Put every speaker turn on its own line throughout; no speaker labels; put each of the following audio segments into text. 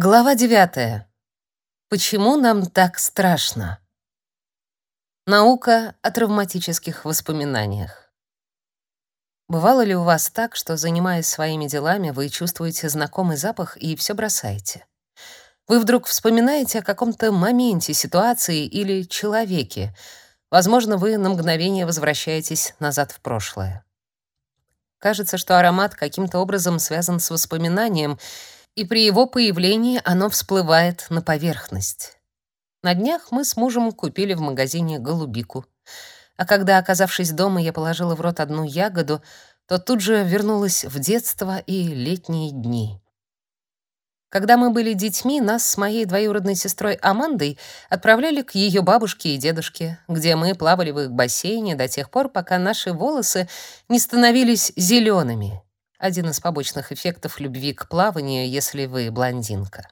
Глава 9. Почему нам так страшно? Наука о травматических воспоминаниях. Бывало ли у вас так, что, занимаясь своими делами, вы чувствуете знакомый запах и все бросаете? Вы вдруг вспоминаете о каком-то моменте, ситуации или человеке. Возможно, вы на мгновение возвращаетесь назад в прошлое. Кажется, что аромат каким-то образом связан с воспоминанием — и при его появлении оно всплывает на поверхность. На днях мы с мужем купили в магазине голубику. А когда, оказавшись дома, я положила в рот одну ягоду, то тут же вернулась в детство и летние дни. Когда мы были детьми, нас с моей двоюродной сестрой Амандой отправляли к ее бабушке и дедушке, где мы плавали в их бассейне до тех пор, пока наши волосы не становились зелеными один из побочных эффектов любви к плаванию, если вы блондинка.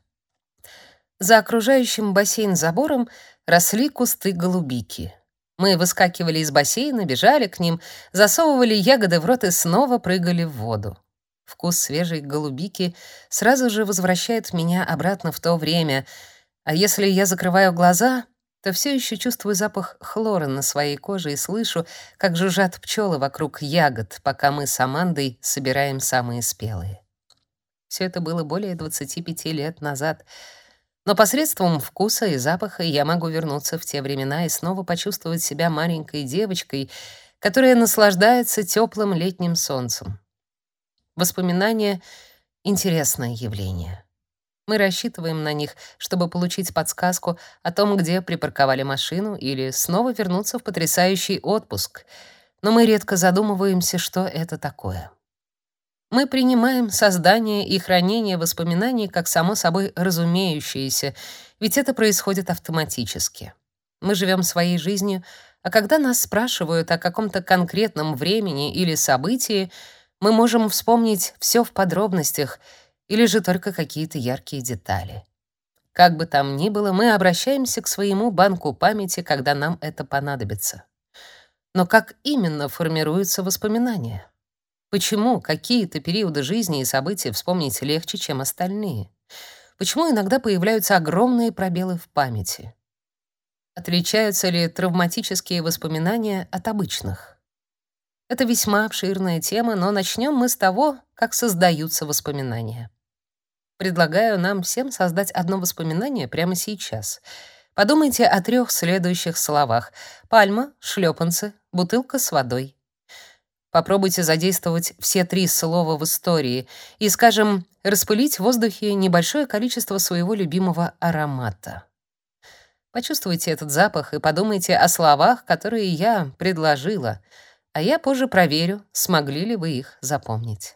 За окружающим бассейн забором росли кусты голубики. Мы выскакивали из бассейна, бежали к ним, засовывали ягоды в рот и снова прыгали в воду. Вкус свежей голубики сразу же возвращает меня обратно в то время, а если я закрываю глаза, то все еще чувствую запах хлора на своей коже и слышу, как жужжат пчелы вокруг ягод, пока мы с Амандой собираем самые спелые. Все это было более 25 лет назад, но посредством вкуса и запаха я могу вернуться в те времена и снова почувствовать себя маленькой девочкой, которая наслаждается теплым летним солнцем. Воспоминания — интересное явление. Мы рассчитываем на них, чтобы получить подсказку о том, где припарковали машину или снова вернуться в потрясающий отпуск. Но мы редко задумываемся, что это такое. Мы принимаем создание и хранение воспоминаний как само собой разумеющееся, ведь это происходит автоматически. Мы живем своей жизнью, а когда нас спрашивают о каком-то конкретном времени или событии, мы можем вспомнить все в подробностях — или же только какие-то яркие детали. Как бы там ни было, мы обращаемся к своему банку памяти, когда нам это понадобится. Но как именно формируются воспоминания? Почему какие-то периоды жизни и события вспомнить легче, чем остальные? Почему иногда появляются огромные пробелы в памяти? Отличаются ли травматические воспоминания от обычных? Это весьма обширная тема, но начнем мы с того, как создаются воспоминания. Предлагаю нам всем создать одно воспоминание прямо сейчас. Подумайте о трех следующих словах: пальма, шлепанцы, бутылка с водой. Попробуйте задействовать все три слова в истории и, скажем, распылить в воздухе небольшое количество своего любимого аромата. Почувствуйте этот запах и подумайте о словах, которые я предложила — а я позже проверю, смогли ли вы их запомнить.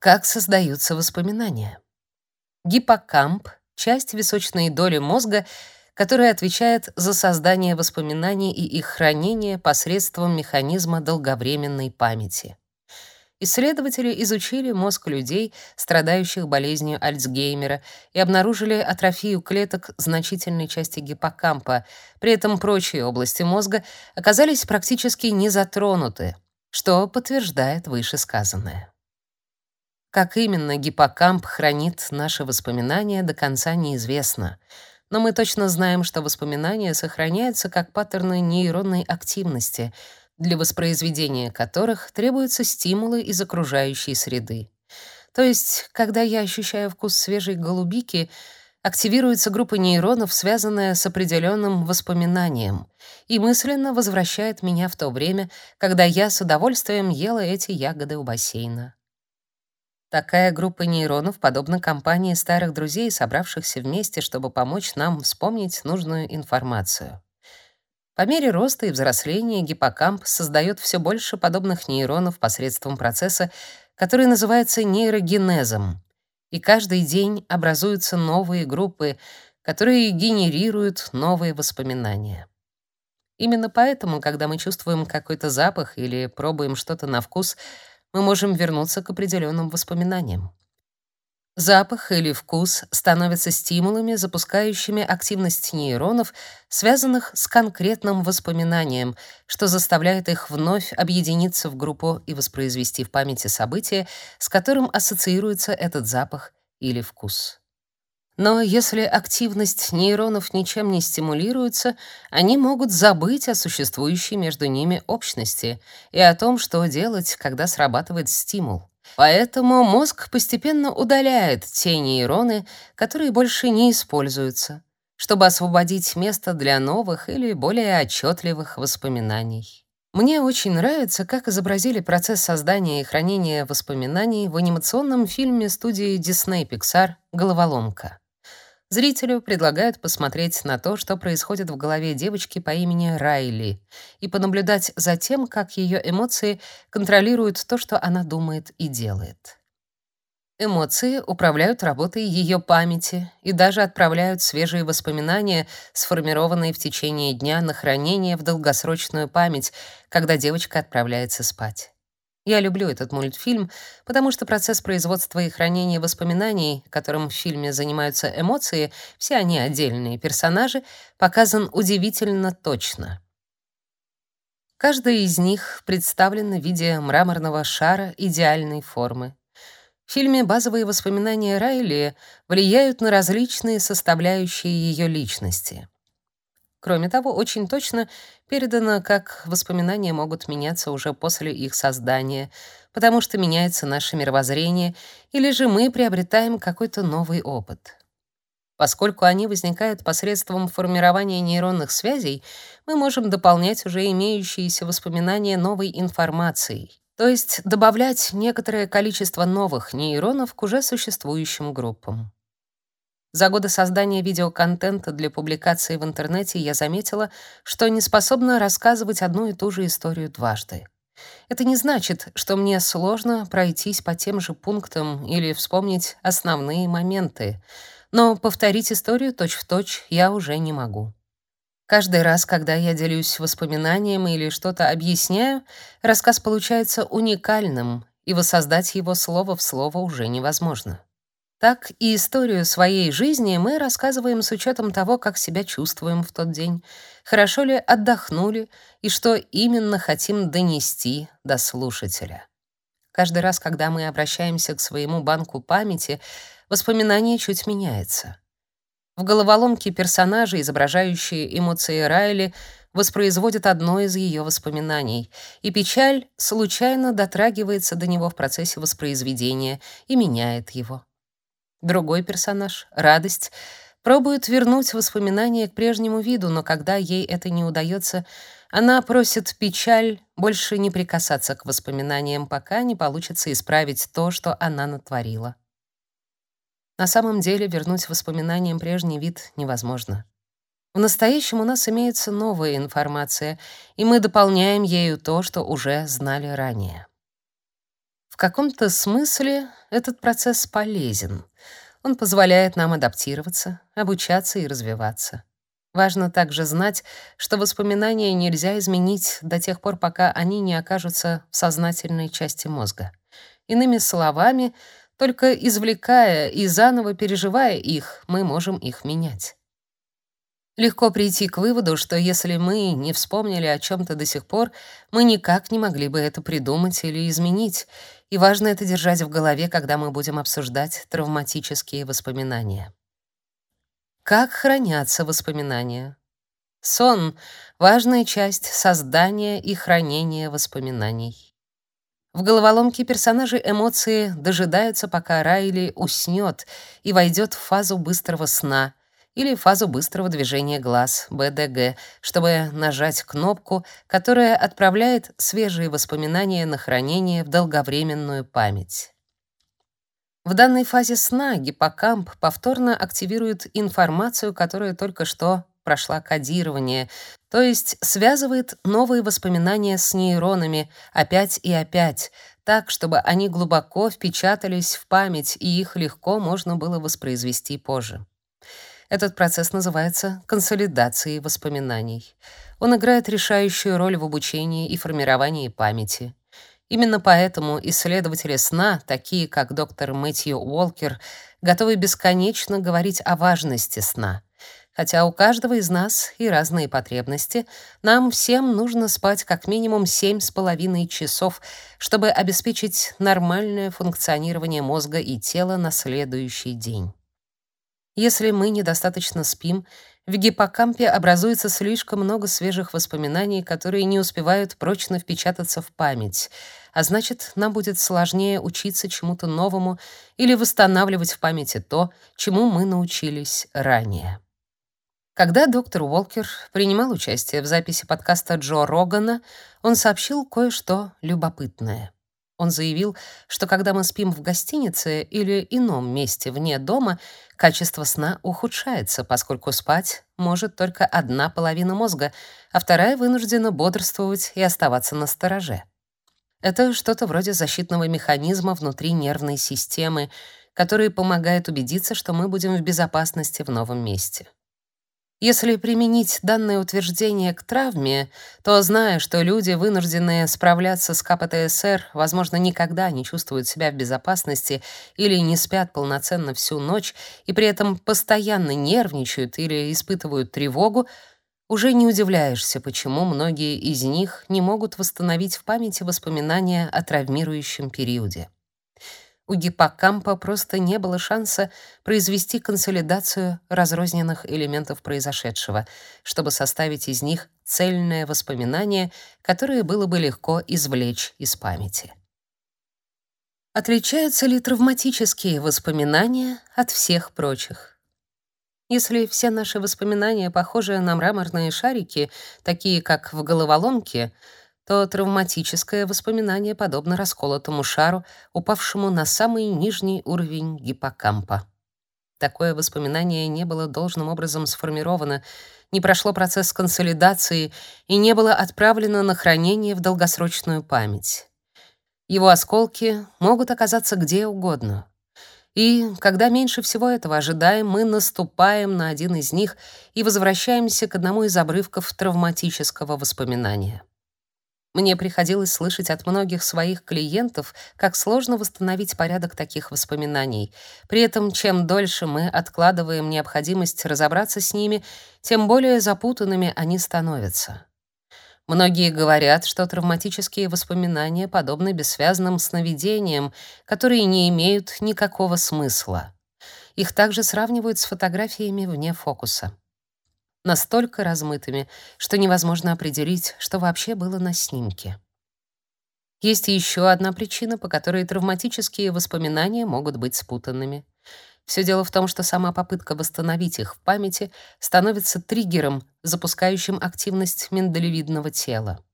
Как создаются воспоминания? Гиппокамп — часть височной доли мозга, которая отвечает за создание воспоминаний и их хранение посредством механизма долговременной памяти. Исследователи изучили мозг людей, страдающих болезнью Альцгеймера, и обнаружили атрофию клеток значительной части гиппокампа. При этом прочие области мозга оказались практически не затронуты, что подтверждает вышесказанное. Как именно гиппокамп хранит наши воспоминания, до конца неизвестно. Но мы точно знаем, что воспоминания сохраняются как паттерны нейронной активности — для воспроизведения которых требуются стимулы из окружающей среды. То есть, когда я ощущаю вкус свежей голубики, активируется группа нейронов, связанная с определенным воспоминанием, и мысленно возвращает меня в то время, когда я с удовольствием ела эти ягоды у бассейна. Такая группа нейронов подобна компании старых друзей, собравшихся вместе, чтобы помочь нам вспомнить нужную информацию. По мере роста и взросления гиппокамп создает все больше подобных нейронов посредством процесса, который называется нейрогенезом. И каждый день образуются новые группы, которые генерируют новые воспоминания. Именно поэтому, когда мы чувствуем какой-то запах или пробуем что-то на вкус, мы можем вернуться к определенным воспоминаниям. Запах или вкус становятся стимулами, запускающими активность нейронов, связанных с конкретным воспоминанием, что заставляет их вновь объединиться в группу и воспроизвести в памяти событие, с которым ассоциируется этот запах или вкус. Но если активность нейронов ничем не стимулируется, они могут забыть о существующей между ними общности и о том, что делать, когда срабатывает стимул. Поэтому мозг постепенно удаляет те нейроны, которые больше не используются, чтобы освободить место для новых или более отчетливых воспоминаний. Мне очень нравится, как изобразили процесс создания и хранения воспоминаний в анимационном фильме студии Disney Pixar «Головоломка». Зрителю предлагают посмотреть на то, что происходит в голове девочки по имени Райли, и понаблюдать за тем, как ее эмоции контролируют то, что она думает и делает. Эмоции управляют работой ее памяти и даже отправляют свежие воспоминания, сформированные в течение дня, на хранение в долгосрочную память, когда девочка отправляется спать. Я люблю этот мультфильм, потому что процесс производства и хранения воспоминаний, которым в фильме занимаются эмоции, все они отдельные персонажи, показан удивительно точно. Каждая из них представлена в виде мраморного шара идеальной формы. В фильме базовые воспоминания Райли влияют на различные составляющие ее личности. Кроме того, очень точно передано, как воспоминания могут меняться уже после их создания, потому что меняется наше мировоззрение, или же мы приобретаем какой-то новый опыт. Поскольку они возникают посредством формирования нейронных связей, мы можем дополнять уже имеющиеся воспоминания новой информацией, то есть добавлять некоторое количество новых нейронов к уже существующим группам. За годы создания видеоконтента для публикации в интернете я заметила, что не способна рассказывать одну и ту же историю дважды. Это не значит, что мне сложно пройтись по тем же пунктам или вспомнить основные моменты, но повторить историю точь-в-точь точь я уже не могу. Каждый раз, когда я делюсь воспоминанием или что-то объясняю, рассказ получается уникальным, и воссоздать его слово в слово уже невозможно. Так и историю своей жизни мы рассказываем с учетом того, как себя чувствуем в тот день, хорошо ли отдохнули и что именно хотим донести до слушателя. Каждый раз, когда мы обращаемся к своему банку памяти, воспоминание чуть меняется. В головоломке персонажи, изображающие эмоции Райли, воспроизводят одно из ее воспоминаний, и печаль случайно дотрагивается до него в процессе воспроизведения и меняет его. Другой персонаж, Радость, пробует вернуть воспоминания к прежнему виду, но когда ей это не удается, она просит печаль больше не прикасаться к воспоминаниям, пока не получится исправить то, что она натворила. На самом деле вернуть воспоминаниям прежний вид невозможно. В настоящем у нас имеется новая информация, и мы дополняем ею то, что уже знали ранее. Каком-то смысле этот процесс полезен. Он позволяет нам адаптироваться, обучаться и развиваться. Важно также знать, что воспоминания нельзя изменить до тех пор, пока они не окажутся в сознательной части мозга. Иными словами, только извлекая и заново переживая их, мы можем их менять. Легко прийти к выводу, что если мы не вспомнили о чем то до сих пор, мы никак не могли бы это придумать или изменить, и важно это держать в голове, когда мы будем обсуждать травматические воспоминания. Как хранятся воспоминания? Сон — важная часть создания и хранения воспоминаний. В головоломке персонажи эмоции дожидаются, пока Райли уснет и войдет в фазу быстрого сна, или фазу быстрого движения глаз, БДГ, чтобы нажать кнопку, которая отправляет свежие воспоминания на хранение в долговременную память. В данной фазе сна гиппокамп повторно активирует информацию, которая только что прошла кодирование, то есть связывает новые воспоминания с нейронами опять и опять, так, чтобы они глубоко впечатались в память, и их легко можно было воспроизвести позже. Этот процесс называется консолидацией воспоминаний. Он играет решающую роль в обучении и формировании памяти. Именно поэтому исследователи сна, такие как доктор Мэтью Уолкер, готовы бесконечно говорить о важности сна. Хотя у каждого из нас и разные потребности, нам всем нужно спать как минимум семь с половиной часов, чтобы обеспечить нормальное функционирование мозга и тела на следующий день. Если мы недостаточно спим, в гиппокампе образуется слишком много свежих воспоминаний, которые не успевают прочно впечататься в память, а значит, нам будет сложнее учиться чему-то новому или восстанавливать в памяти то, чему мы научились ранее. Когда доктор Уолкер принимал участие в записи подкаста Джо Рогана, он сообщил кое-что любопытное. Он заявил, что когда мы спим в гостинице или ином месте вне дома, качество сна ухудшается, поскольку спать может только одна половина мозга, а вторая вынуждена бодрствовать и оставаться на стороже. Это что-то вроде защитного механизма внутри нервной системы, который помогает убедиться, что мы будем в безопасности в новом месте. Если применить данное утверждение к травме, то, зная, что люди, вынужденные справляться с КПТСР, возможно, никогда не чувствуют себя в безопасности или не спят полноценно всю ночь и при этом постоянно нервничают или испытывают тревогу, уже не удивляешься, почему многие из них не могут восстановить в памяти воспоминания о травмирующем периоде. У гиппокампа просто не было шанса произвести консолидацию разрозненных элементов произошедшего, чтобы составить из них цельное воспоминание, которое было бы легко извлечь из памяти. Отличаются ли травматические воспоминания от всех прочих? Если все наши воспоминания похожи на мраморные шарики, такие как в головоломке, то травматическое воспоминание подобно расколотому шару, упавшему на самый нижний уровень гиппокампа. Такое воспоминание не было должным образом сформировано, не прошло процесс консолидации и не было отправлено на хранение в долгосрочную память. Его осколки могут оказаться где угодно. И когда меньше всего этого ожидаем, мы наступаем на один из них и возвращаемся к одному из обрывков травматического воспоминания. Мне приходилось слышать от многих своих клиентов, как сложно восстановить порядок таких воспоминаний. При этом, чем дольше мы откладываем необходимость разобраться с ними, тем более запутанными они становятся. Многие говорят, что травматические воспоминания подобны бессвязным сновидениям, которые не имеют никакого смысла. Их также сравнивают с фотографиями вне фокуса настолько размытыми, что невозможно определить, что вообще было на снимке. Есть еще одна причина, по которой травматические воспоминания могут быть спутанными. Все дело в том, что сама попытка восстановить их в памяти становится триггером, запускающим активность миндалевидного тела.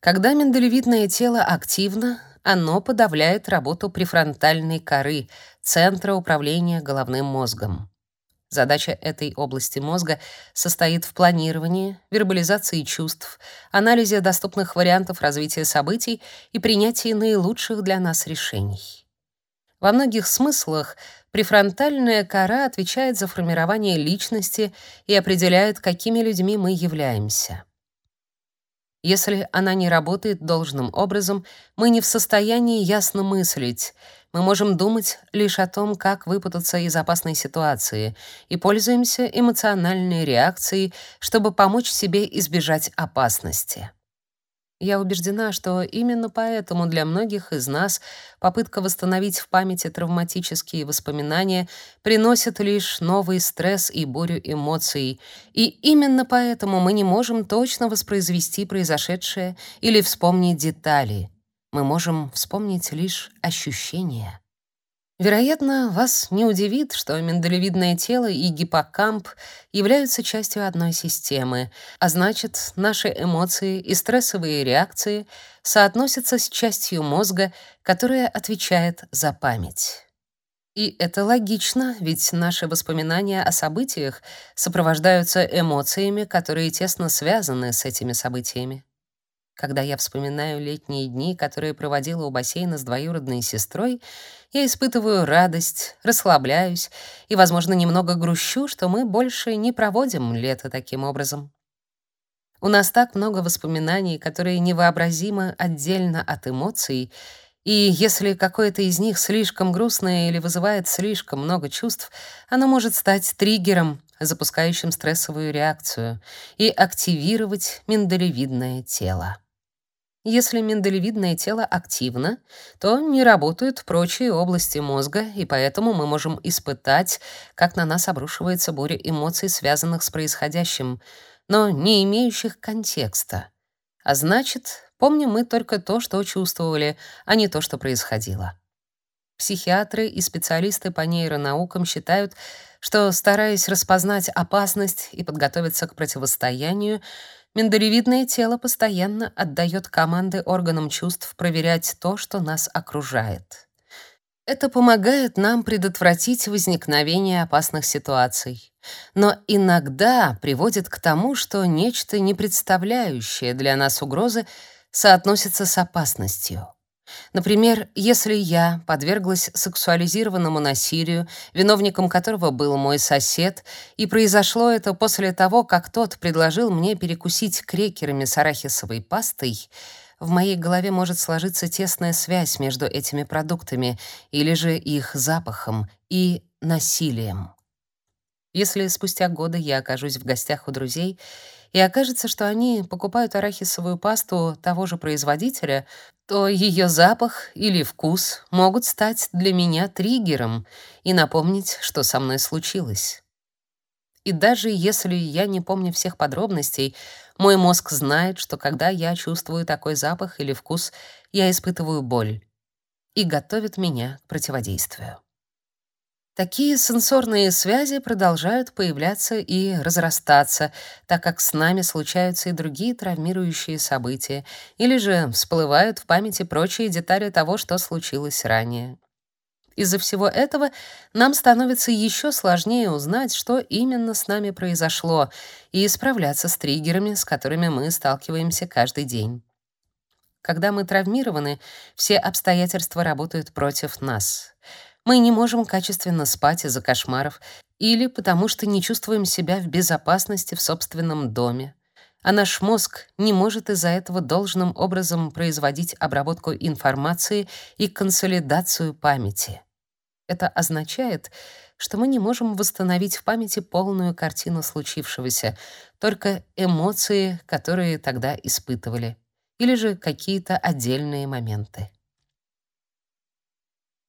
Когда миндалевидное тело активно, оно подавляет работу префронтальной коры, центра управления головным мозгом. Задача этой области мозга состоит в планировании, вербализации чувств, анализе доступных вариантов развития событий и принятии наилучших для нас решений. Во многих смыслах префронтальная кора отвечает за формирование личности и определяет, какими людьми мы являемся. Если она не работает должным образом, мы не в состоянии ясно мыслить, мы можем думать лишь о том, как выпутаться из опасной ситуации, и пользуемся эмоциональной реакцией, чтобы помочь себе избежать опасности. Я убеждена, что именно поэтому для многих из нас попытка восстановить в памяти травматические воспоминания приносит лишь новый стресс и бурю эмоций, и именно поэтому мы не можем точно воспроизвести произошедшее или вспомнить детали — мы можем вспомнить лишь ощущения. Вероятно, вас не удивит, что миндалевидное тело и гиппокамп являются частью одной системы, а значит, наши эмоции и стрессовые реакции соотносятся с частью мозга, которая отвечает за память. И это логично, ведь наши воспоминания о событиях сопровождаются эмоциями, которые тесно связаны с этими событиями. Когда я вспоминаю летние дни, которые проводила у бассейна с двоюродной сестрой, я испытываю радость, расслабляюсь и, возможно, немного грущу, что мы больше не проводим лето таким образом. У нас так много воспоминаний, которые невообразимо отдельно от эмоций, и если какое-то из них слишком грустное или вызывает слишком много чувств, оно может стать триггером, запускающим стрессовую реакцию, и активировать миндалевидное тело. Если миндалевидное тело активно, то не работают прочие области мозга, и поэтому мы можем испытать, как на нас обрушивается буря эмоций, связанных с происходящим, но не имеющих контекста. А значит, помним мы только то, что чувствовали, а не то, что происходило. Психиатры и специалисты по нейронаукам считают, что, стараясь распознать опасность и подготовиться к противостоянию, Миндалевидное тело постоянно отдает команды органам чувств проверять то, что нас окружает. Это помогает нам предотвратить возникновение опасных ситуаций, но иногда приводит к тому, что нечто, не представляющее для нас угрозы, соотносится с опасностью. Например, если я подверглась сексуализированному насилию, виновником которого был мой сосед, и произошло это после того, как тот предложил мне перекусить крекерами с арахисовой пастой, в моей голове может сложиться тесная связь между этими продуктами или же их запахом и насилием. Если спустя годы я окажусь в гостях у друзей, и окажется, что они покупают арахисовую пасту того же производителя, то ее запах или вкус могут стать для меня триггером и напомнить, что со мной случилось. И даже если я не помню всех подробностей, мой мозг знает, что когда я чувствую такой запах или вкус, я испытываю боль и готовит меня к противодействию. Такие сенсорные связи продолжают появляться и разрастаться, так как с нами случаются и другие травмирующие события, или же всплывают в памяти прочие детали того, что случилось ранее. Из-за всего этого нам становится еще сложнее узнать, что именно с нами произошло, и справляться с триггерами, с которыми мы сталкиваемся каждый день. Когда мы травмированы, все обстоятельства работают против нас — мы не можем качественно спать из-за кошмаров или потому что не чувствуем себя в безопасности в собственном доме. А наш мозг не может из-за этого должным образом производить обработку информации и консолидацию памяти. Это означает, что мы не можем восстановить в памяти полную картину случившегося, только эмоции, которые тогда испытывали, или же какие-то отдельные моменты.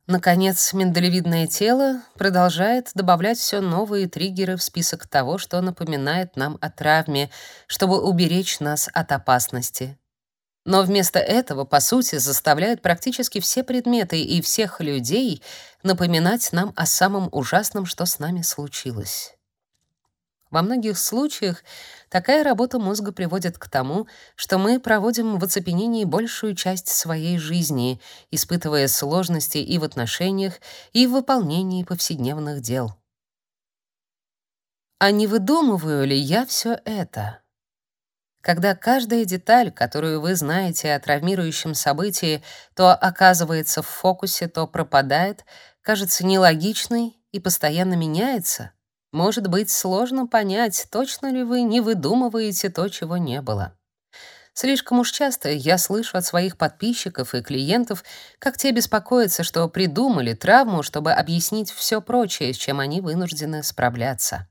Наконец, миндалевидное тело продолжает добавлять все новые триггеры в список того, что напоминает нам о травме, чтобы уберечь нас от опасности. Но вместо этого, по сути, заставляет практически все предметы и всех людей напоминать нам о самом ужасном, что с нами случилось. Во многих случаях такая работа мозга приводит к тому, что мы проводим в оцепенении большую часть своей жизни, испытывая сложности и в отношениях, и в выполнении повседневных дел. А не выдумываю ли я все это? Когда каждая деталь, которую вы знаете о травмирующем событии, то оказывается в фокусе, то пропадает, кажется нелогичной и постоянно меняется — может быть, сложно понять, точно ли вы не выдумываете то, чего не было. Слишком уж часто я слышу от своих подписчиков и клиентов, как те беспокоятся, что придумали травму, чтобы объяснить все прочее, с чем они вынуждены справляться.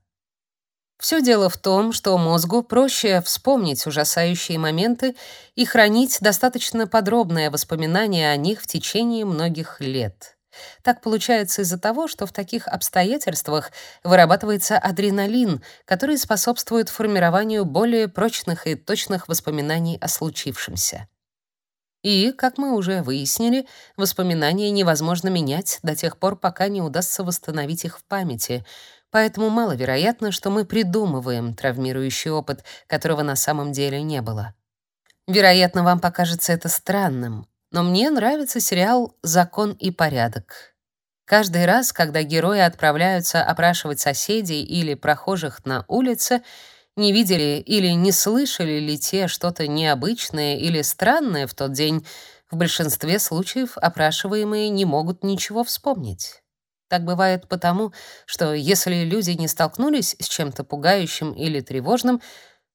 Все дело в том, что мозгу проще вспомнить ужасающие моменты и хранить достаточно подробное воспоминание о них в течение многих лет. Так получается из-за того, что в таких обстоятельствах вырабатывается адреналин, который способствует формированию более прочных и точных воспоминаний о случившемся. И, как мы уже выяснили, воспоминания невозможно менять до тех пор, пока не удастся восстановить их в памяти. Поэтому маловероятно, что мы придумываем травмирующий опыт, которого на самом деле не было. Вероятно, вам покажется это странным, но мне нравится сериал «Закон и порядок». Каждый раз, когда герои отправляются опрашивать соседей или прохожих на улице, не видели или не слышали ли те что-то необычное или странное в тот день, в большинстве случаев опрашиваемые не могут ничего вспомнить. Так бывает потому, что если люди не столкнулись с чем-то пугающим или тревожным,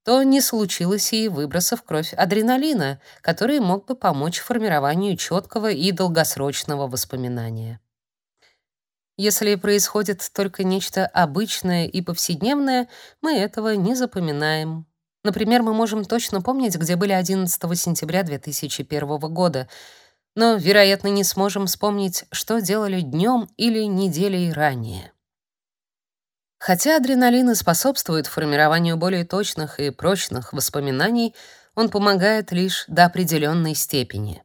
то не случилось и выброса в кровь адреналина, который мог бы помочь формированию четкого и долгосрочного воспоминания. Если происходит только нечто обычное и повседневное, мы этого не запоминаем. Например, мы можем точно помнить, где были 11 сентября 2001 года, но, вероятно, не сможем вспомнить, что делали днем или неделей ранее. Хотя адреналин и способствует формированию более точных и прочных воспоминаний, он помогает лишь до определенной степени.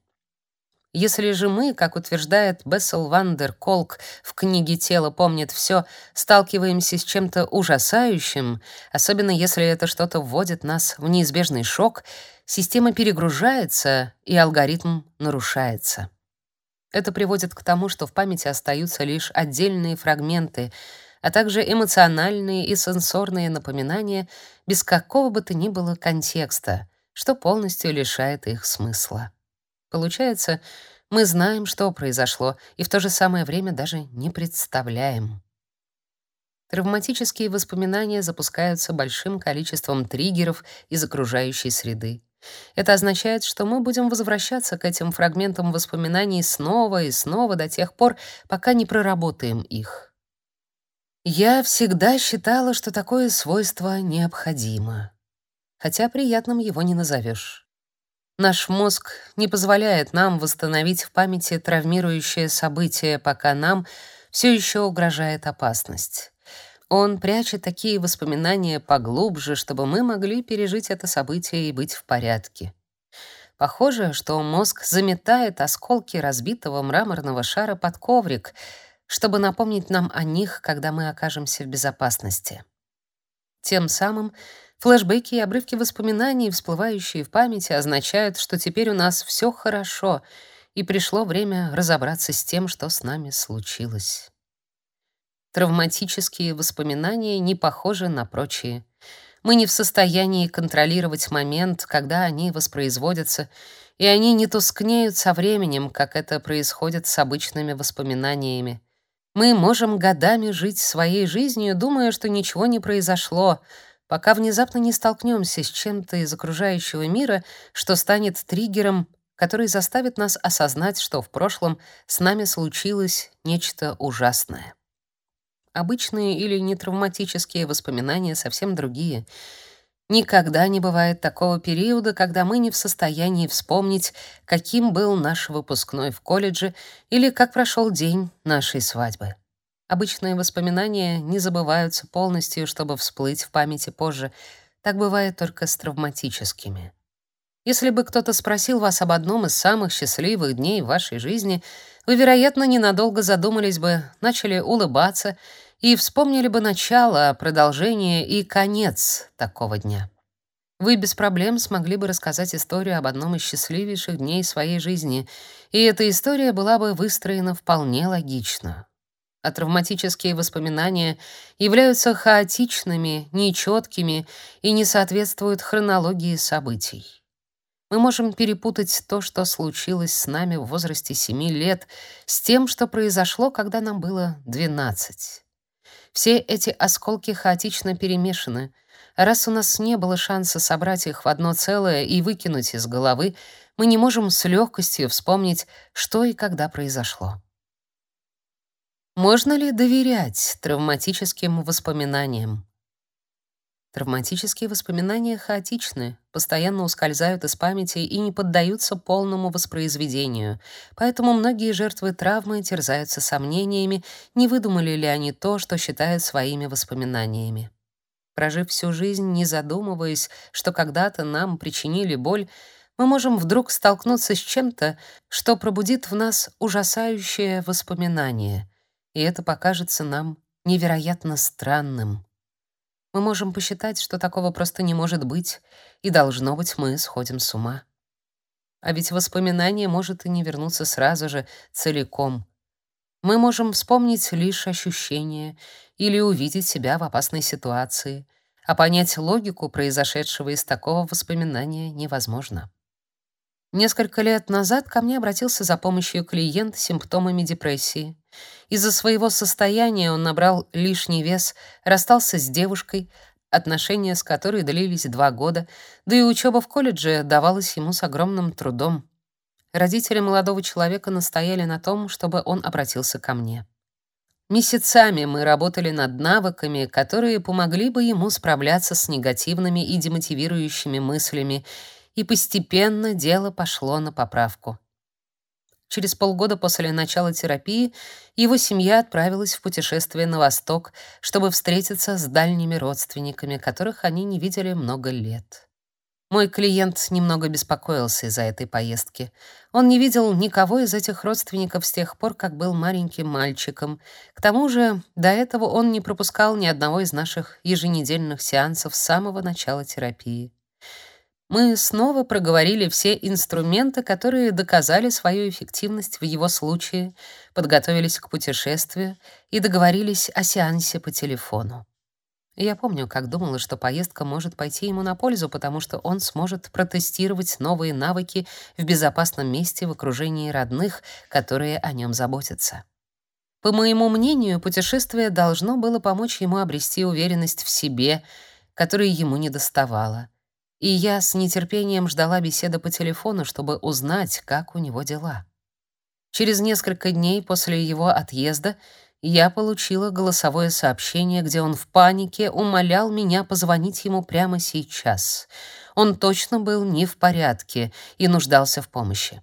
Если же мы, как утверждает Бессел Вандер Колк в книге «Тело помнит все», сталкиваемся с чем-то ужасающим, особенно если это что-то вводит нас в неизбежный шок, система перегружается, и алгоритм нарушается. Это приводит к тому, что в памяти остаются лишь отдельные фрагменты, а также эмоциональные и сенсорные напоминания без какого бы то ни было контекста, что полностью лишает их смысла. Получается, мы знаем, что произошло, и в то же самое время даже не представляем. Травматические воспоминания запускаются большим количеством триггеров из окружающей среды. Это означает, что мы будем возвращаться к этим фрагментам воспоминаний снова и снова до тех пор, пока не проработаем их. Я всегда считала, что такое свойство необходимо, хотя приятным его не назовешь. Наш мозг не позволяет нам восстановить в памяти травмирующее событие, пока нам все еще угрожает опасность. Он прячет такие воспоминания поглубже, чтобы мы могли пережить это событие и быть в порядке. Похоже, что мозг заметает осколки разбитого мраморного шара под коврик, чтобы напомнить нам о них, когда мы окажемся в безопасности. Тем самым Флэшбэки и обрывки воспоминаний, всплывающие в памяти, означают, что теперь у нас все хорошо, и пришло время разобраться с тем, что с нами случилось. Травматические воспоминания не похожи на прочие. Мы не в состоянии контролировать момент, когда они воспроизводятся, и они не тускнеют со временем, как это происходит с обычными воспоминаниями. Мы можем годами жить своей жизнью, думая, что ничего не произошло, пока внезапно не столкнемся с чем-то из окружающего мира, что станет триггером, который заставит нас осознать, что в прошлом с нами случилось нечто ужасное. Обычные или нетравматические воспоминания совсем другие. Никогда не бывает такого периода, когда мы не в состоянии вспомнить, каким был наш выпускной в колледже или как прошел день нашей свадьбы. Обычные воспоминания не забываются полностью, чтобы всплыть в памяти позже. Так бывает только с травматическими. Если бы кто-то спросил вас об одном из самых счастливых дней в вашей жизни, вы, вероятно, ненадолго задумались бы, начали улыбаться и вспомнили бы начало, продолжение и конец такого дня. Вы без проблем смогли бы рассказать историю об одном из счастливейших дней своей жизни, и эта история была бы выстроена вполне логично а травматические воспоминания являются хаотичными, нечеткими и не соответствуют хронологии событий. Мы можем перепутать то, что случилось с нами в возрасте 7 лет, с тем, что произошло, когда нам было 12. Все эти осколки хаотично перемешаны. раз у нас не было шанса собрать их в одно целое и выкинуть из головы, мы не можем с легкостью вспомнить, что и когда произошло. Можно ли доверять травматическим воспоминаниям? Травматические воспоминания хаотичны, постоянно ускользают из памяти и не поддаются полному воспроизведению. Поэтому многие жертвы травмы терзаются сомнениями, не выдумали ли они то, что считают своими воспоминаниями. Прожив всю жизнь, не задумываясь, что когда-то нам причинили боль, мы можем вдруг столкнуться с чем-то, что пробудит в нас ужасающее воспоминание — и это покажется нам невероятно странным. Мы можем посчитать, что такого просто не может быть, и должно быть, мы сходим с ума. А ведь воспоминание может и не вернуться сразу же целиком. Мы можем вспомнить лишь ощущения или увидеть себя в опасной ситуации, а понять логику произошедшего из такого воспоминания невозможно. Несколько лет назад ко мне обратился за помощью клиент с симптомами депрессии. Из-за своего состояния он набрал лишний вес, расстался с девушкой, отношения с которой длились два года, да и учеба в колледже давалась ему с огромным трудом. Родители молодого человека настояли на том, чтобы он обратился ко мне. Месяцами мы работали над навыками, которые помогли бы ему справляться с негативными и демотивирующими мыслями, и постепенно дело пошло на поправку. Через полгода после начала терапии его семья отправилась в путешествие на восток, чтобы встретиться с дальними родственниками, которых они не видели много лет. Мой клиент немного беспокоился из-за этой поездки. Он не видел никого из этих родственников с тех пор, как был маленьким мальчиком. К тому же, до этого он не пропускал ни одного из наших еженедельных сеансов с самого начала терапии. Мы снова проговорили все инструменты, которые доказали свою эффективность в его случае, подготовились к путешествию и договорились о сеансе по телефону. Я помню, как думала, что поездка может пойти ему на пользу, потому что он сможет протестировать новые навыки в безопасном месте в окружении родных, которые о нем заботятся. По моему мнению, путешествие должно было помочь ему обрести уверенность в себе, которой ему недоставало. И я с нетерпением ждала беседы по телефону, чтобы узнать, как у него дела. Через несколько дней после его отъезда я получила голосовое сообщение, где он в панике умолял меня позвонить ему прямо сейчас. Он точно был не в порядке и нуждался в помощи.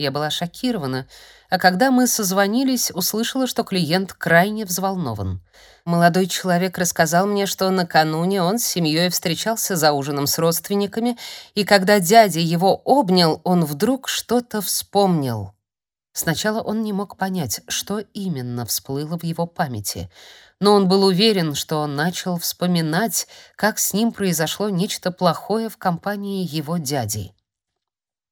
Я была шокирована, а когда мы созвонились, услышала, что клиент крайне взволнован. Молодой человек рассказал мне, что накануне он с семьей встречался за ужином с родственниками, и когда дядя его обнял, он вдруг что-то вспомнил. Сначала он не мог понять, что именно всплыло в его памяти, но он был уверен, что он начал вспоминать, как с ним произошло нечто плохое в компании его дяди.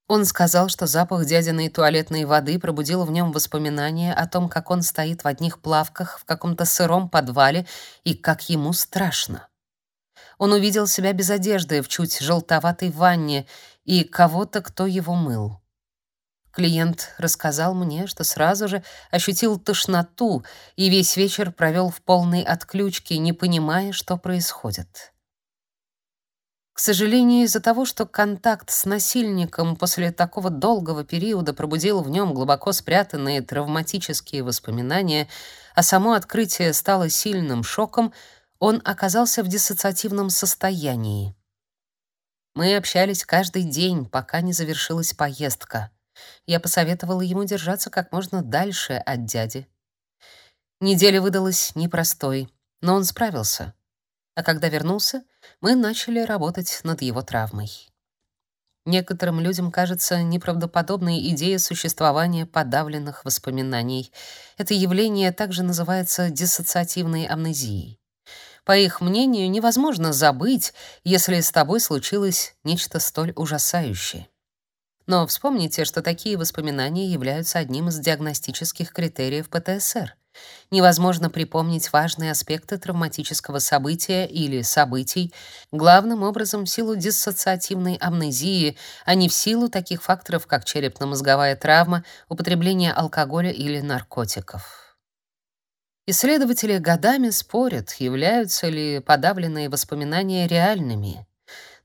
Он сказал, что запах дядиной туалетной воды пробудил в нем воспоминания о том, как он стоит в одних плавках в каком-то сыром подвале и как ему страшно. Он увидел себя без одежды в чуть желтоватой ванне и кого-то, кто его мыл. Клиент рассказал мне, что сразу же ощутил тошноту и весь вечер провел в полной отключке, не понимая, что происходит. К сожалению, из-за того, что контакт с насильником после такого долгого периода пробудил в нем глубоко спрятанные травматические воспоминания, а само открытие стало сильным шоком, он оказался в диссоциативном состоянии. Мы общались каждый день, пока не завершилась поездка. Я посоветовала ему держаться как можно дальше от дяди. Неделя выдалась непростой, но он справился. А когда вернулся, мы начали работать над его травмой. Некоторым людям кажется неправдоподобной идея существования подавленных воспоминаний. Это явление также называется диссоциативной амнезией. По их мнению, невозможно забыть, если с тобой случилось нечто столь ужасающее. Но вспомните, что такие воспоминания являются одним из диагностических критериев ПТСР. Невозможно припомнить важные аспекты травматического события или событий, главным образом в силу диссоциативной амнезии, а не в силу таких факторов, как черепно-мозговая травма, употребление алкоголя или наркотиков. Исследователи годами спорят, являются ли подавленные воспоминания реальными.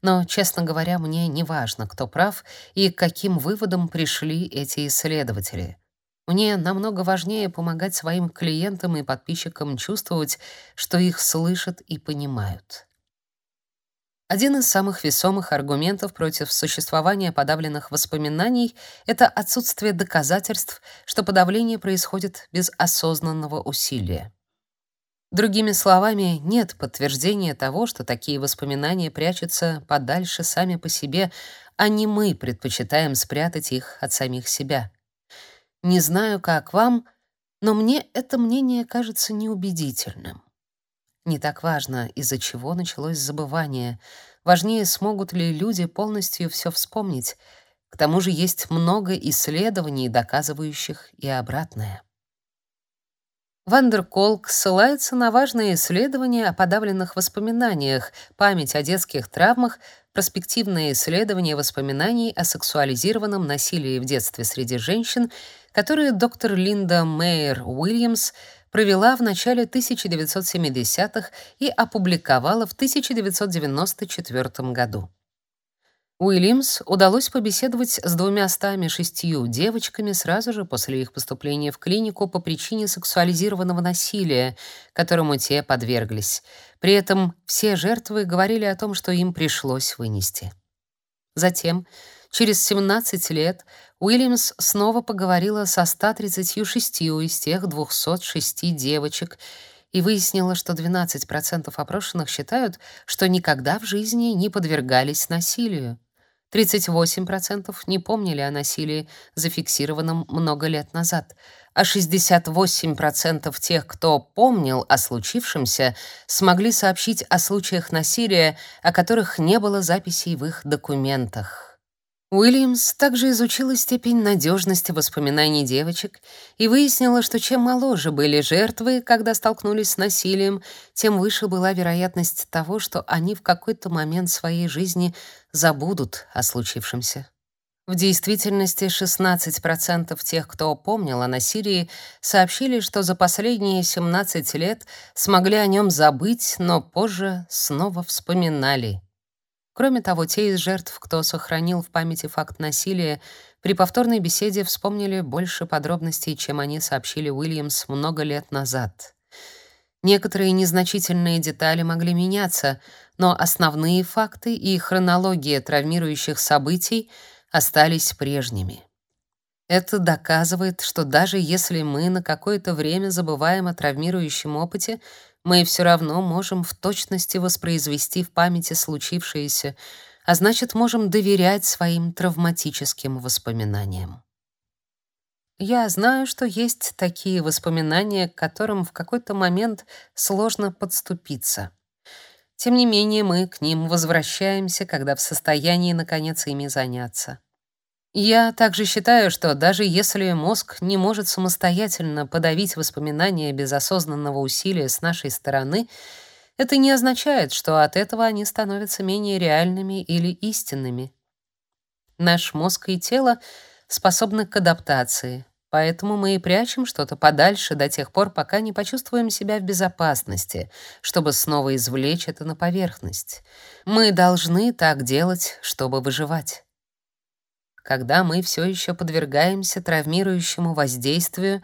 Но, честно говоря, мне не важно, кто прав и к каким выводам пришли эти исследователи. Мне намного важнее помогать своим клиентам и подписчикам чувствовать, что их слышат и понимают. Один из самых весомых аргументов против существования подавленных воспоминаний — это отсутствие доказательств, что подавление происходит без осознанного усилия. Другими словами, нет подтверждения того, что такие воспоминания прячутся подальше сами по себе, а не мы предпочитаем спрятать их от самих себя. Не знаю, как вам, но мне это мнение кажется неубедительным. Не так важно, из-за чего началось забывание. Важнее, смогут ли люди полностью все вспомнить. К тому же есть много исследований, доказывающих и обратное. Вандерколк ссылается на важные исследования о подавленных воспоминаниях, память о детских травмах, проспективные исследования воспоминаний о сексуализированном насилии в детстве среди женщин, которые доктор Линда Мейер Уильямс провела в начале 1970-х и опубликовала в 1994 году. Уильямс удалось побеседовать с двумя стами шестью девочками сразу же после их поступления в клинику по причине сексуализированного насилия, которому те подверглись. При этом все жертвы говорили о том, что им пришлось вынести. Затем, через 17 лет, Уильямс снова поговорила со 136 из тех 206 девочек и выяснила, что 12% опрошенных считают, что никогда в жизни не подвергались насилию. 38% не помнили о насилии, зафиксированном много лет назад, а 68% тех, кто помнил о случившемся, смогли сообщить о случаях насилия, о которых не было записей в их документах. Уильямс также изучила степень надежности воспоминаний девочек и выяснила, что чем моложе были жертвы, когда столкнулись с насилием, тем выше была вероятность того, что они в какой-то момент своей жизни забудут о случившемся. В действительности 16% тех, кто помнил о насилии, сообщили, что за последние 17 лет смогли о нем забыть, но позже снова вспоминали. Кроме того, те из жертв, кто сохранил в памяти факт насилия, при повторной беседе вспомнили больше подробностей, чем они сообщили Уильямс много лет назад. Некоторые незначительные детали могли меняться, но основные факты и хронология травмирующих событий остались прежними. Это доказывает, что даже если мы на какое-то время забываем о травмирующем опыте, мы все равно можем в точности воспроизвести в памяти случившееся, а значит, можем доверять своим травматическим воспоминаниям. Я знаю, что есть такие воспоминания, к которым в какой-то момент сложно подступиться. Тем не менее, мы к ним возвращаемся, когда в состоянии наконец ими заняться. Я также считаю, что даже если мозг не может самостоятельно подавить воспоминания без осознанного усилия с нашей стороны, это не означает, что от этого они становятся менее реальными или истинными. Наш мозг и тело способны к адаптации, поэтому мы и прячем что-то подальше до тех пор, пока не почувствуем себя в безопасности, чтобы снова извлечь это на поверхность. Мы должны так делать, чтобы выживать. Когда мы все еще подвергаемся травмирующему воздействию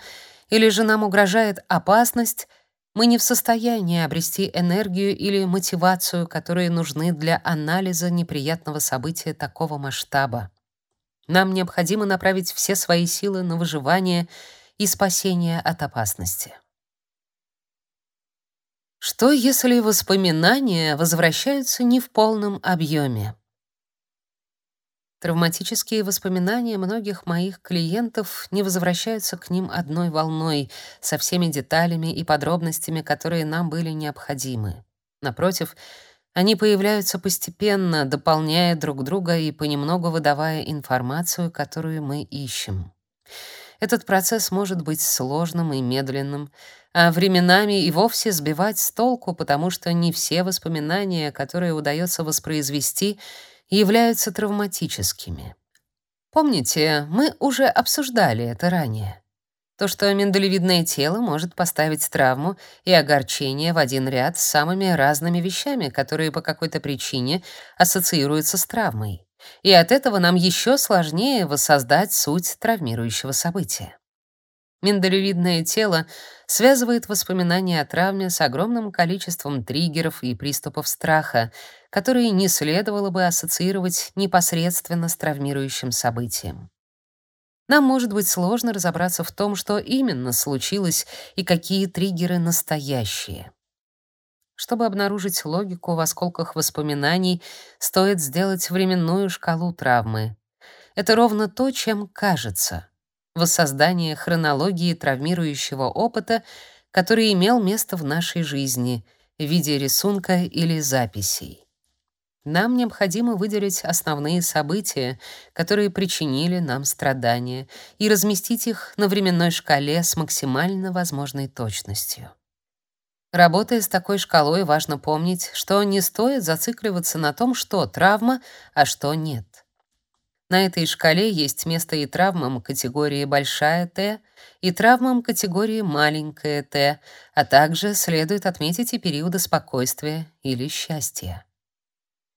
или же нам угрожает опасность, мы не в состоянии обрести энергию или мотивацию, которые нужны для анализа неприятного события такого масштаба. Нам необходимо направить все свои силы на выживание и спасение от опасности. Что если воспоминания возвращаются не в полном объеме? Травматические воспоминания многих моих клиентов не возвращаются к ним одной волной, со всеми деталями и подробностями, которые нам были необходимы. Напротив, они появляются постепенно, дополняя друг друга и понемногу выдавая информацию, которую мы ищем. Этот процесс может быть сложным и медленным, а временами и вовсе сбивать с толку, потому что не все воспоминания, которые удается воспроизвести, являются травматическими. Помните, мы уже обсуждали это ранее. То, что миндалевидное тело может поставить травму и огорчение в один ряд с самыми разными вещами, которые по какой-то причине ассоциируются с травмой. И от этого нам еще сложнее воссоздать суть травмирующего события. Миндалевидное тело связывает воспоминания о травме с огромным количеством триггеров и приступов страха, которые не следовало бы ассоциировать непосредственно с травмирующим событием. Нам может быть сложно разобраться в том, что именно случилось и какие триггеры настоящие. Чтобы обнаружить логику в осколках воспоминаний, стоит сделать временную шкалу травмы. Это ровно то, чем кажется воссоздание хронологии травмирующего опыта, который имел место в нашей жизни в виде рисунка или записей. Нам необходимо выделить основные события, которые причинили нам страдания, и разместить их на временной шкале с максимально возможной точностью. Работая с такой шкалой, важно помнить, что не стоит зацикливаться на том, что травма, а что нет. На этой шкале есть место и травмам категории большая Т, и травмам категории маленькая Т, а также следует отметить и периоды спокойствия или счастья.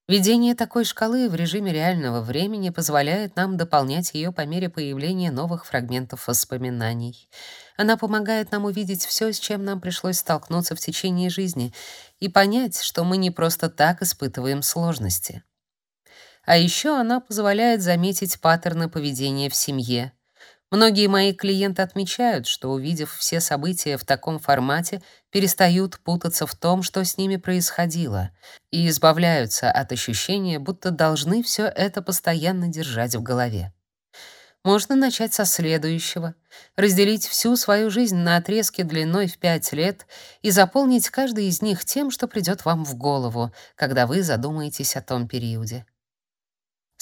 Ведение такой шкалы в режиме реального времени позволяет нам дополнять ее по мере появления новых фрагментов воспоминаний. Она помогает нам увидеть все, с чем нам пришлось столкнуться в течение жизни, и понять, что мы не просто так испытываем сложности. А еще она позволяет заметить паттерны поведения в семье, Многие мои клиенты отмечают, что, увидев все события в таком формате, перестают путаться в том, что с ними происходило, и избавляются от ощущения, будто должны все это постоянно держать в голове. Можно начать со следующего, разделить всю свою жизнь на отрезки длиной в пять лет и заполнить каждый из них тем, что придет вам в голову, когда вы задумаетесь о том периоде.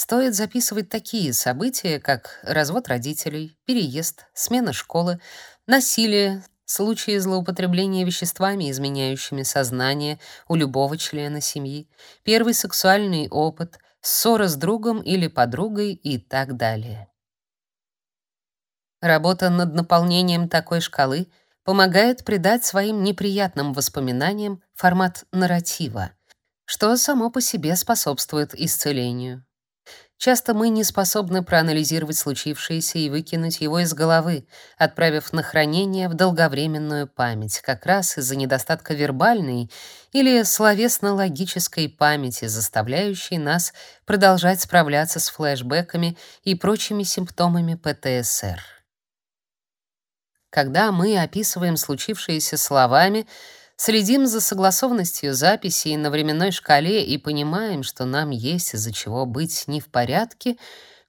Стоит записывать такие события, как развод родителей, переезд, смена школы, насилие, случаи злоупотребления веществами, изменяющими сознание у любого члена семьи, первый сексуальный опыт, ссора с другом или подругой и так далее. Работа над наполнением такой шкалы помогает придать своим неприятным воспоминаниям формат нарратива, что само по себе способствует исцелению. Часто мы не способны проанализировать случившееся и выкинуть его из головы, отправив на хранение в долговременную память, как раз из-за недостатка вербальной или словесно-логической памяти, заставляющей нас продолжать справляться с флешбэками и прочими симптомами ПТСР. Когда мы описываем случившееся словами, Следим за согласованностью записей на временной шкале и понимаем, что нам есть из-за чего быть не в порядке,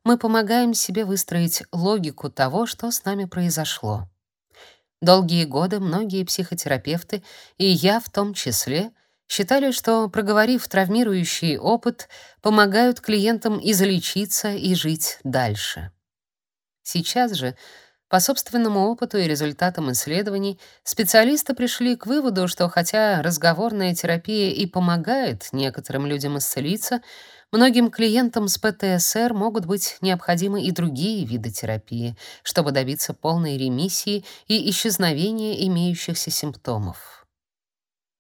мы помогаем себе выстроить логику того, что с нами произошло. Долгие годы многие психотерапевты, и я в том числе, считали, что, проговорив травмирующий опыт, помогают клиентам излечиться и жить дальше. Сейчас же по собственному опыту и результатам исследований специалисты пришли к выводу, что хотя разговорная терапия и помогает некоторым людям исцелиться, многим клиентам с ПТСР могут быть необходимы и другие виды терапии, чтобы добиться полной ремиссии и исчезновения имеющихся симптомов.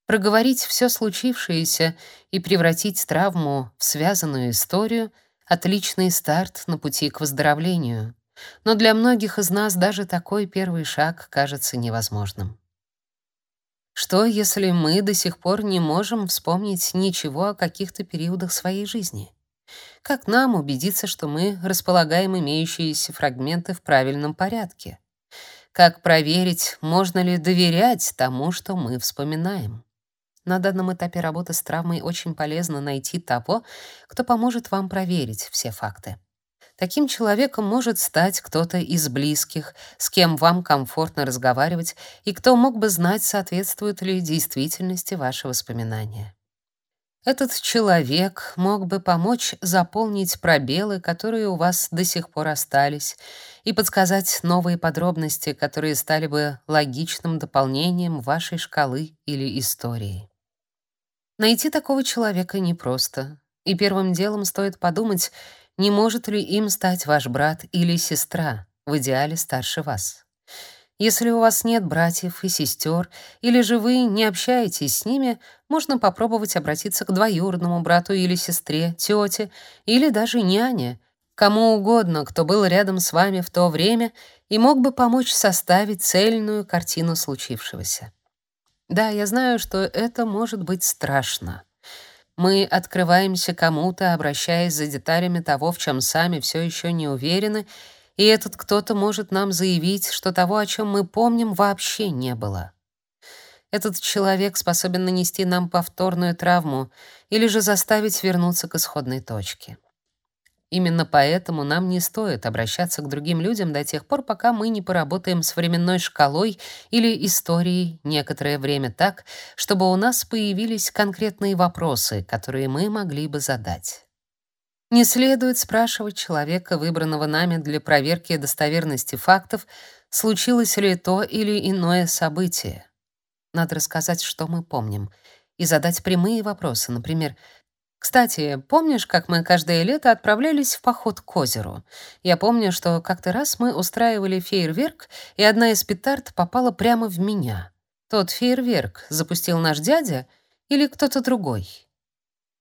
Проговорить все случившееся и превратить травму в связанную историю — отличный старт на пути к выздоровлению но для многих из нас даже такой первый шаг кажется невозможным. Что, если мы до сих пор не можем вспомнить ничего о каких-то периодах своей жизни? Как нам убедиться, что мы располагаем имеющиеся фрагменты в правильном порядке? Как проверить, можно ли доверять тому, что мы вспоминаем? На данном этапе работы с травмой очень полезно найти того, кто поможет вам проверить все факты. Таким человеком может стать кто-то из близких, с кем вам комфортно разговаривать и кто мог бы знать, соответствуют ли действительности ваши воспоминания. Этот человек мог бы помочь заполнить пробелы, которые у вас до сих пор остались, и подсказать новые подробности, которые стали бы логичным дополнением вашей шкалы или истории. Найти такого человека непросто, и первым делом стоит подумать, не может ли им стать ваш брат или сестра, в идеале старше вас? Если у вас нет братьев и сестер, или же вы не общаетесь с ними, можно попробовать обратиться к двоюродному брату или сестре, тете или даже няне, кому угодно, кто был рядом с вами в то время и мог бы помочь составить цельную картину случившегося. Да, я знаю, что это может быть страшно. Мы открываемся кому-то, обращаясь за деталями того, в чем сами все еще не уверены, и этот кто-то может нам заявить, что того, о чем мы помним, вообще не было. Этот человек способен нанести нам повторную травму или же заставить вернуться к исходной точке. Именно поэтому нам не стоит обращаться к другим людям до тех пор, пока мы не поработаем с временной шкалой или историей некоторое время так, чтобы у нас появились конкретные вопросы, которые мы могли бы задать. Не следует спрашивать человека, выбранного нами для проверки достоверности фактов, случилось ли то или иное событие. Надо рассказать, что мы помним, и задать прямые вопросы, например, кстати, помнишь, как мы каждое лето отправлялись в поход к озеру? Я помню, что как-то раз мы устраивали фейерверк, и одна из петард попала прямо в меня. Тот фейерверк запустил наш дядя или кто-то другой?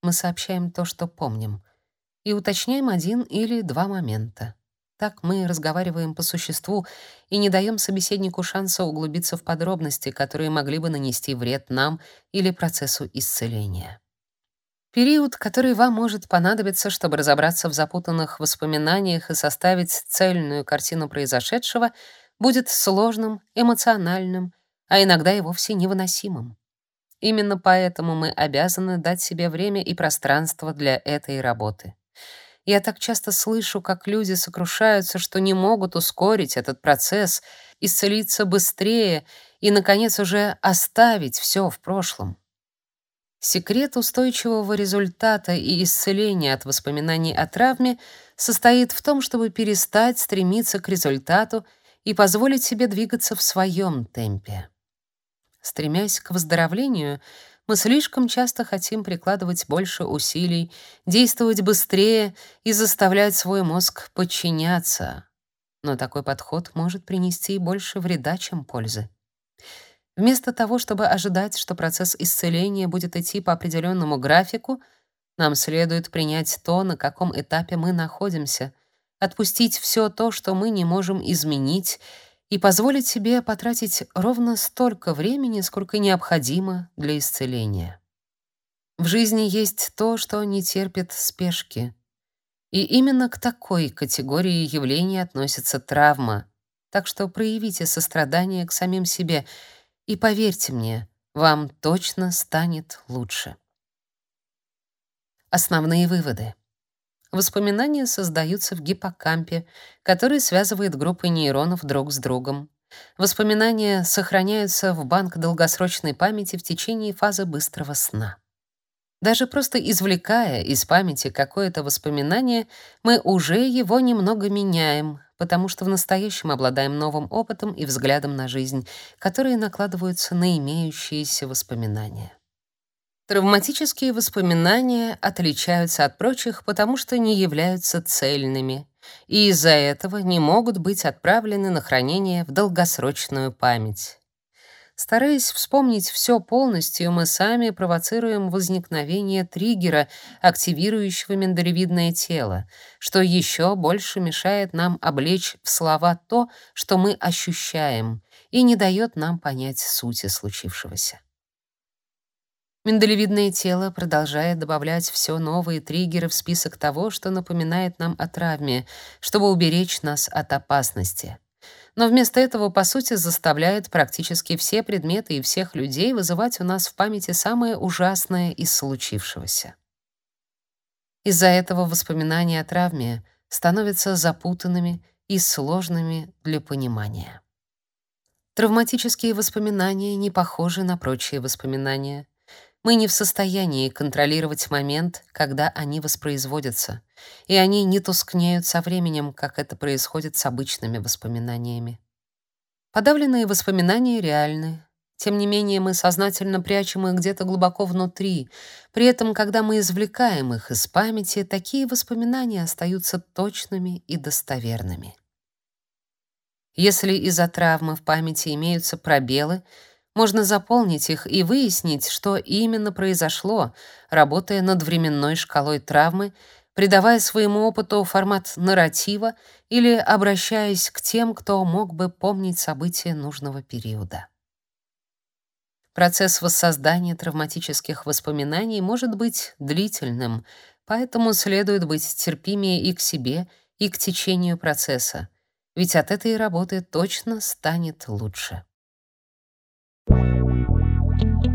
мы сообщаем то, что помним, и уточняем один или два момента. Так мы разговариваем по существу и не даем собеседнику шанса углубиться в подробности, которые могли бы нанести вред нам или процессу исцеления. Период, который вам может понадобиться, чтобы разобраться в запутанных воспоминаниях и составить цельную картину произошедшего, будет сложным, эмоциональным, а иногда и вовсе невыносимым. Именно поэтому мы обязаны дать себе время и пространство для этой работы. Я так часто слышу, как люди сокрушаются, что не могут ускорить этот процесс, исцелиться быстрее и, наконец, уже оставить все в прошлом. Секрет устойчивого результата и исцеления от воспоминаний о травме состоит в том, чтобы перестать стремиться к результату и позволить себе двигаться в своем темпе. Стремясь к выздоровлению, мы слишком часто хотим прикладывать больше усилий, действовать быстрее и заставлять свой мозг подчиняться. Но такой подход может принести больше вреда, чем пользы. Вместо того, чтобы ожидать, что процесс исцеления будет идти по определенному графику, нам следует принять то, на каком этапе мы находимся, отпустить все то, что мы не можем изменить, и позволить себе потратить ровно столько времени, сколько необходимо для исцеления. В жизни есть то, что не терпит спешки. И именно к такой категории явлений относится травма. Так что проявите сострадание к самим себе и поверьте мне, вам точно станет лучше. Основные выводы. Воспоминания создаются в гиппокампе, который связывает группы нейронов друг с другом. Воспоминания сохраняются в банк долгосрочной памяти в течение фазы быстрого сна. Даже просто извлекая из памяти какое-то воспоминание, мы уже его немного меняем, потому что в настоящем обладаем новым опытом и взглядом на жизнь, которые накладываются на имеющиеся воспоминания. Травматические воспоминания отличаются от прочих, потому что не являются цельными и из-за этого не могут быть отправлены на хранение в долгосрочную память. Стараясь вспомнить все полностью, мы сами провоцируем возникновение триггера, активирующего миндалевидное тело, что еще больше мешает нам облечь в слова то, что мы ощущаем, и не дает нам понять сути случившегося. Миндалевидное тело продолжает добавлять все новые триггеры в список того, что напоминает нам о травме, чтобы уберечь нас от опасности. Но вместо этого, по сути, заставляет практически все предметы и всех людей вызывать у нас в памяти самое ужасное из случившегося. Из-за этого воспоминания о травме становятся запутанными и сложными для понимания. Травматические воспоминания не похожи на прочие воспоминания. Мы не в состоянии контролировать момент, когда они воспроизводятся, и они не тускнеют со временем, как это происходит с обычными воспоминаниями. Подавленные воспоминания реальны. Тем не менее, мы сознательно прячем их где-то глубоко внутри. При этом, когда мы извлекаем их из памяти, такие воспоминания остаются точными и достоверными. Если из-за травмы в памяти имеются пробелы, можно заполнить их и выяснить, что именно произошло, работая над временной шкалой травмы, придавая своему опыту формат нарратива или обращаясь к тем, кто мог бы помнить события нужного периода. Процесс воссоздания травматических воспоминаний может быть длительным, поэтому следует быть терпимее и к себе, и к течению процесса, ведь от этой работы точно станет лучше. Música